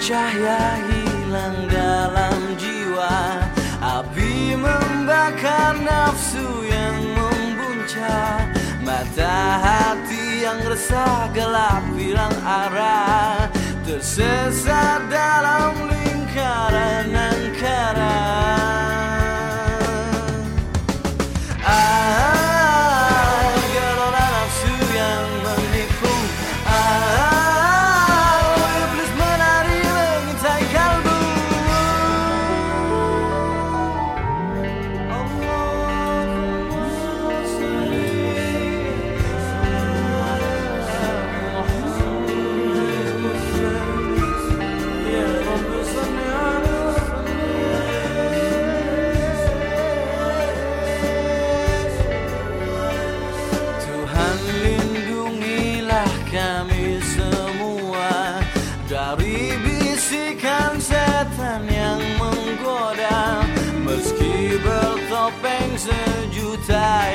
Cahaya hilang dalam jiwa Api membakar nafsu yang membuncah. Mata hati yang resah gelap hilang arah Tersesat dalam setan yang menggoda Meski bertopeng sejuta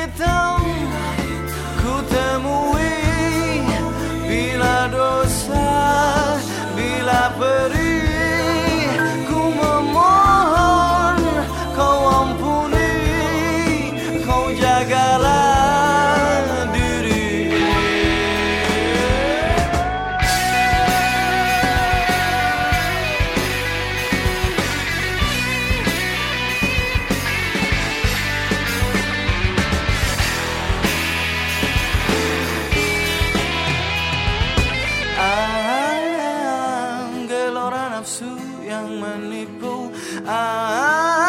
you thought people. I ah,